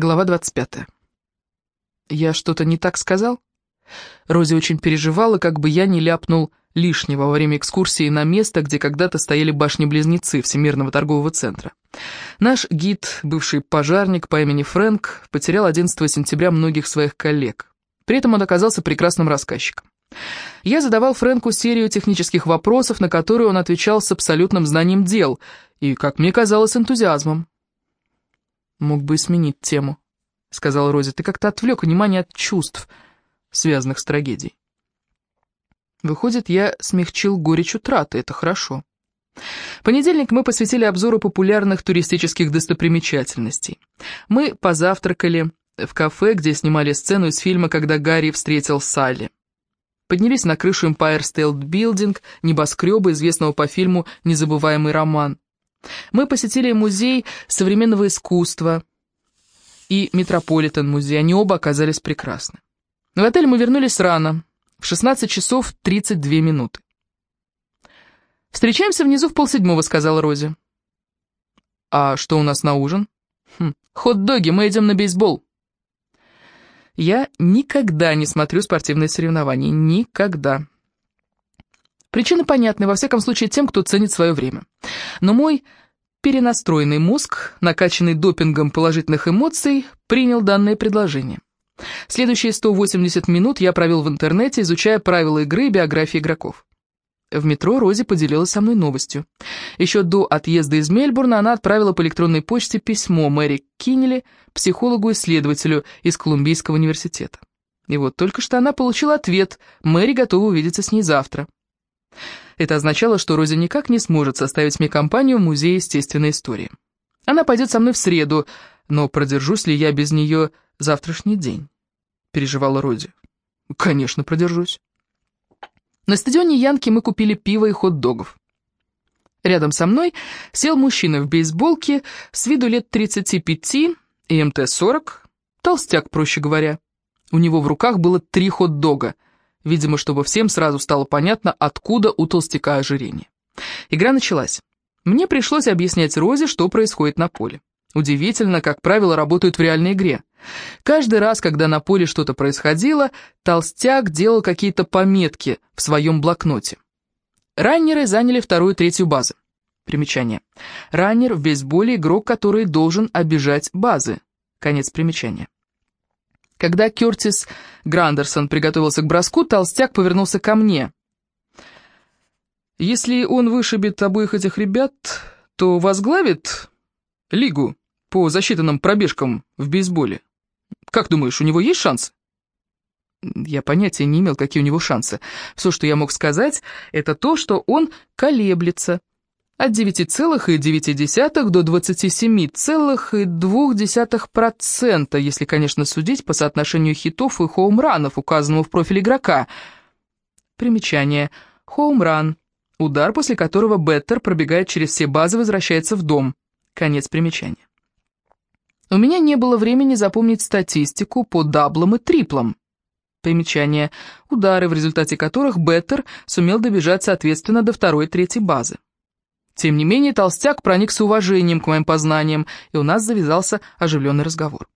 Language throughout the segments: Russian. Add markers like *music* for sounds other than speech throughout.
Глава 25. Я что-то не так сказал? Рози очень переживала, как бы я не ляпнул лишнего во время экскурсии на место, где когда-то стояли башни-близнецы Всемирного торгового центра. Наш гид, бывший пожарник по имени Фрэнк, потерял 11 сентября многих своих коллег. При этом он оказался прекрасным рассказчиком. Я задавал Фрэнку серию технических вопросов, на которые он отвечал с абсолютным знанием дел и, как мне казалось, энтузиазмом. «Мог бы и сменить тему», — сказала Рози. «Ты как-то отвлек внимание от чувств, связанных с трагедией». Выходит, я смягчил горечь утраты, это хорошо. Понедельник мы посвятили обзору популярных туристических достопримечательностей. Мы позавтракали в кафе, где снимали сцену из фильма «Когда Гарри встретил Салли». Поднялись на крышу Empire State Building, небоскреба, известного по фильму «Незабываемый роман». Мы посетили музей современного искусства и Метрополитен-музей, они оба оказались прекрасны. В отель мы вернулись рано, в 16 часов 32 минуты. «Встречаемся внизу в полседьмого», — сказала Рози. «А что у нас на ужин?» хм, «Хот-доги, мы идем на бейсбол». Я никогда не смотрю спортивные соревнования, никогда. Причина понятна, во всяком случае, тем, кто ценит свое время. Но мой перенастроенный мозг, накачанный допингом положительных эмоций, принял данное предложение. Следующие 180 минут я провел в интернете, изучая правила игры и биографии игроков. В метро Рози поделилась со мной новостью. Еще до отъезда из Мельбурна она отправила по электронной почте письмо Мэри Киннелли, психологу-исследователю из Колумбийского университета. И вот только что она получила ответ, Мэри готова увидеться с ней завтра. Это означало, что Рози никак не сможет составить мне компанию в Музее естественной истории. Она пойдет со мной в среду, но продержусь ли я без нее завтрашний день? Переживала Рози. Конечно, продержусь. На стадионе Янки мы купили пиво и хот-догов. Рядом со мной сел мужчина в бейсболке с виду лет 35 и МТ-40, толстяк, проще говоря. У него в руках было три хот-дога — видимо, чтобы всем сразу стало понятно, откуда у толстяка ожирение. Игра началась. Мне пришлось объяснять Розе, что происходит на поле. Удивительно, как правила работают в реальной игре. Каждый раз, когда на поле что-то происходило, толстяк делал какие-то пометки в своем блокноте. Раннеры заняли вторую и третью базы. Примечание. Раннер в бейсболе игрок, который должен обижать базы. Конец примечания. Когда Кертис Грандерсон приготовился к броску, толстяк повернулся ко мне. «Если он вышибет обоих этих ребят, то возглавит лигу по засчитанным пробежкам в бейсболе. Как думаешь, у него есть шанс?» Я понятия не имел, какие у него шансы. Все, что я мог сказать, это то, что он колеблется, от 9,9 до 27,2%, если, конечно, судить по соотношению хитов и хоумранов, указанному в профиле игрока. Примечание. Хоумран. Удар, после которого беттер пробегает через все базы и возвращается в дом. Конец примечания. У меня не было времени запомнить статистику по даблам и триплам. Примечание. Удары, в результате которых беттер сумел добежать соответственно до второй и третьей базы. Тем не менее, толстяк проникся уважением к моим познаниям, и у нас завязался оживленный разговор.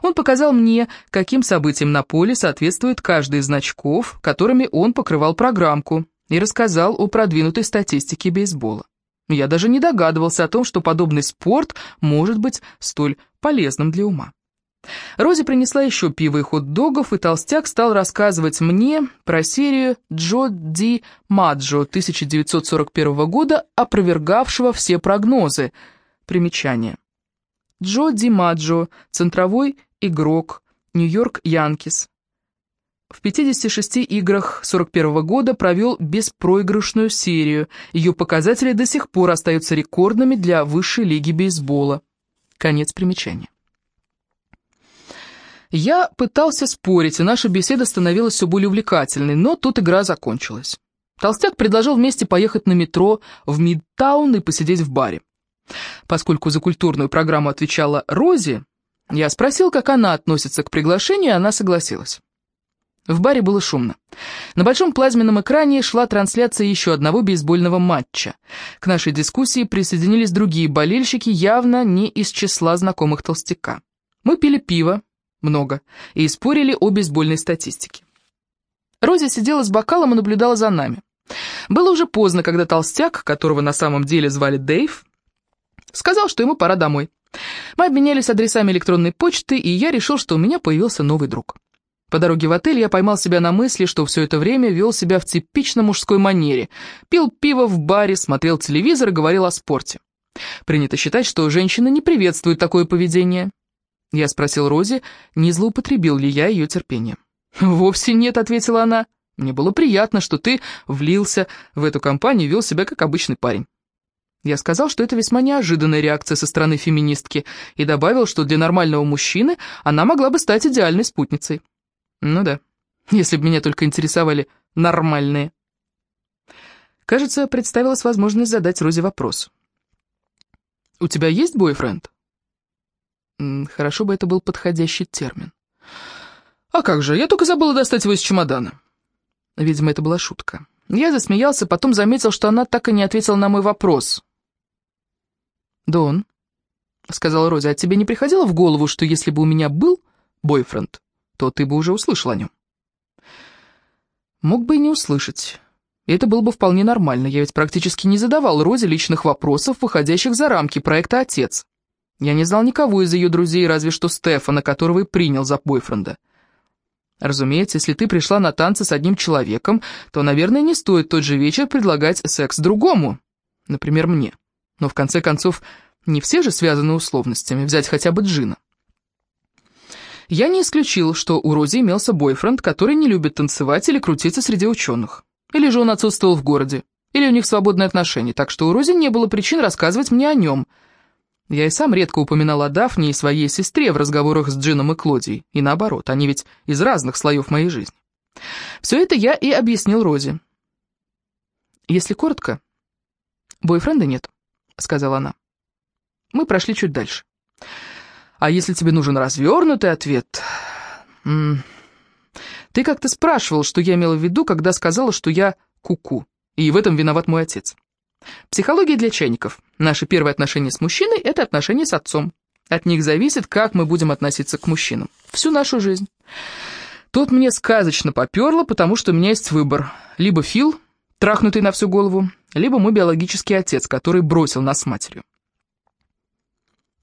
Он показал мне, каким событиям на поле соответствует каждый из значков, которыми он покрывал программку, и рассказал о продвинутой статистике бейсбола. Я даже не догадывался о том, что подобный спорт может быть столь полезным для ума. Рози принесла еще пиво и хот-догов, и толстяк стал рассказывать мне про серию Джо Ди Маджо 1941 года, опровергавшего все прогнозы. Примечание. Джо Ди Маджо, центровой игрок, Нью-Йорк Янкис. В 56 играх 41 года провел беспроигрышную серию. Ее показатели до сих пор остаются рекордными для высшей лиги бейсбола. Конец примечания. Я пытался спорить, и наша беседа становилась все более увлекательной, но тут игра закончилась. Толстяк предложил вместе поехать на метро в Мидтаун и посидеть в баре. Поскольку за культурную программу отвечала Рози, я спросил, как она относится к приглашению, и она согласилась. В баре было шумно. На большом плазменном экране шла трансляция еще одного бейсбольного матча. К нашей дискуссии присоединились другие болельщики, явно не из числа знакомых толстяка. Мы пили пиво, много, и спорили о бейсбольной статистике. Рози сидела с бокалом и наблюдала за нами. Было уже поздно, когда толстяк, которого на самом деле звали Дэйв, сказал, что ему пора домой. Мы обменялись адресами электронной почты, и я решил, что у меня появился новый друг. По дороге в отель я поймал себя на мысли, что все это время вел себя в типично мужской манере. Пил пиво в баре, смотрел телевизор и говорил о спорте. Принято считать, что женщины не приветствуют такое поведение. Я спросил Рози, не злоупотребил ли я ее терпением. «Вовсе нет», — ответила она. «Мне было приятно, что ты влился в эту компанию и вел себя как обычный парень». Я сказал, что это весьма неожиданная реакция со стороны феминистки, и добавил, что для нормального мужчины она могла бы стать идеальной спутницей. Ну да, если бы меня только интересовали нормальные. Кажется, представилась возможность задать Розе вопрос. «У тебя есть бойфренд?» Хорошо бы это был подходящий термин. «А как же, я только забыла достать его из чемодана». Видимо, это была шутка. Я засмеялся, потом заметил, что она так и не ответила на мой вопрос. «Дон», — сказала Рози, — «а тебе не приходило в голову, что если бы у меня был бойфренд, то ты бы уже услышал о нем?» Мог бы и не услышать. И это было бы вполне нормально, я ведь практически не задавал Розе личных вопросов, выходящих за рамки проекта «Отец». Я не знал никого из ее друзей, разве что Стефана, которого и принял за бойфренда. Разумеется, если ты пришла на танцы с одним человеком, то, наверное, не стоит тот же вечер предлагать секс другому, например, мне. Но в конце концов, не все же связаны условностями, взять хотя бы Джина. Я не исключил, что у Рози имелся бойфренд, который не любит танцевать или крутиться среди ученых. Или же он отсутствовал в городе, или у них свободные отношения, так что у Рози не было причин рассказывать мне о нем – я и сам редко упоминал о Дафне и своей сестре в разговорах с Джином и Клодией, и наоборот, они ведь из разных слоев моей жизни. Все это я и объяснил Розе. «Если коротко, бойфренда нет», — сказала она. Мы прошли чуть дальше. «А если тебе нужен развернутый ответ...» «Ты как-то спрашивал, что я имела в виду, когда сказала, что я куку, -ку, и в этом виноват мой отец». Психология для чайников. Наши первые отношения с мужчиной – это отношения с отцом. От них зависит, как мы будем относиться к мужчинам. Всю нашу жизнь. Тут мне сказочно поперло, потому что у меня есть выбор. Либо Фил, трахнутый на всю голову, либо мой биологический отец, который бросил нас с матерью.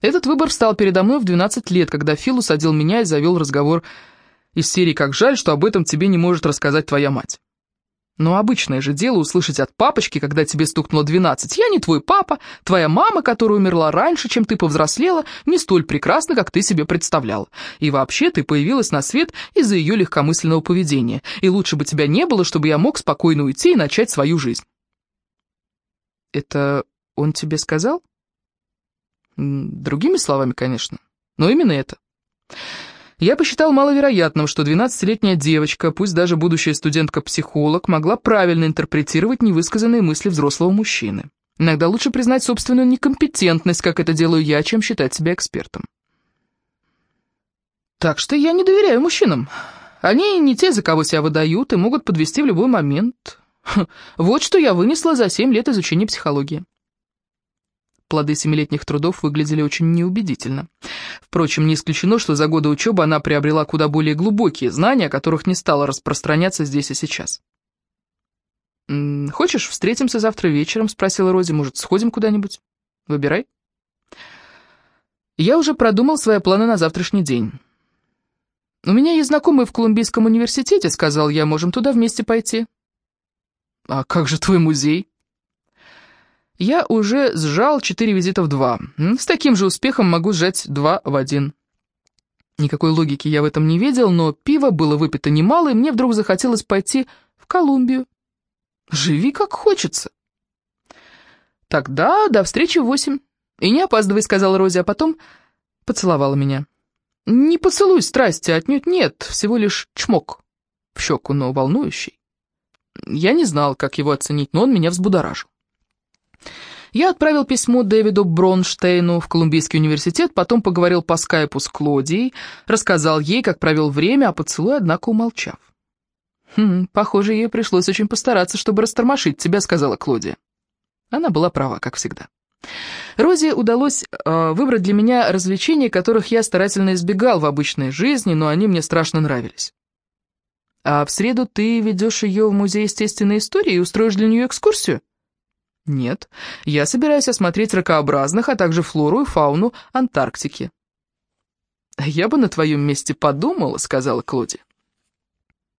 Этот выбор встал передо мной в 12 лет, когда Фил усадил меня и завел разговор из серии «Как жаль, что об этом тебе не может рассказать твоя мать». Но обычное же дело услышать от папочки, когда тебе стукнуло 12. Я не твой папа, твоя мама, которая умерла раньше, чем ты повзрослела, не столь прекрасна, как ты себе представлял. И вообще ты появилась на свет из-за ее легкомысленного поведения. И лучше бы тебя не было, чтобы я мог спокойно уйти и начать свою жизнь. Это он тебе сказал? Другими словами, конечно. Но именно это. Я посчитал маловероятным, что 12-летняя девочка, пусть даже будущая студентка-психолог, могла правильно интерпретировать невысказанные мысли взрослого мужчины. Иногда лучше признать собственную некомпетентность, как это делаю я, чем считать себя экспертом. Так что я не доверяю мужчинам. Они не те, за кого себя выдают, и могут подвести в любой момент. *laughs* Вот что я вынесла за 7 лет изучения психологии. Плоды семилетних трудов выглядели очень неубедительно. Впрочем, не исключено, что за годы учебы она приобрела куда более глубокие знания, о которых не стала распространяться здесь и сейчас. «Хочешь, встретимся завтра вечером?» — спросила Рози. «Может, сходим куда-нибудь? Выбирай». Я уже продумал свои планы на завтрашний день. «У меня есть знакомые в Колумбийском университете», — сказал я, — «можем туда вместе пойти». «А как же твой музей?» Я уже сжал четыре визита в два. С таким же успехом могу сжать два в один. Никакой логики я в этом не видел, но пива было выпито немало, и мне вдруг захотелось пойти в Колумбию. Живи как хочется. Тогда до встречи в восемь. И не опаздывай, сказала Рози, а потом поцеловала меня. Не поцелуй страсти, отнюдь нет, всего лишь чмок в щеку, но волнующий. Я не знал, как его оценить, но он меня взбудоражил. Я отправил письмо Дэвиду Бронштейну в Колумбийский университет, потом поговорил по скайпу с Клодией, рассказал ей, как провел время, а поцелуй, однако, умолчав. «Хм, похоже, ей пришлось очень постараться, чтобы растормошить тебя», — сказала Клодия. Она была права, как всегда. Розе удалось э, выбрать для меня развлечения, которых я старательно избегал в обычной жизни, но они мне страшно нравились. «А в среду ты ведешь ее в Музей естественной истории и устроишь для нее экскурсию?» «Нет, я собираюсь осмотреть ракообразных, а также флору и фауну Антарктики». «Я бы на твоем месте подумала», — сказала Клоди.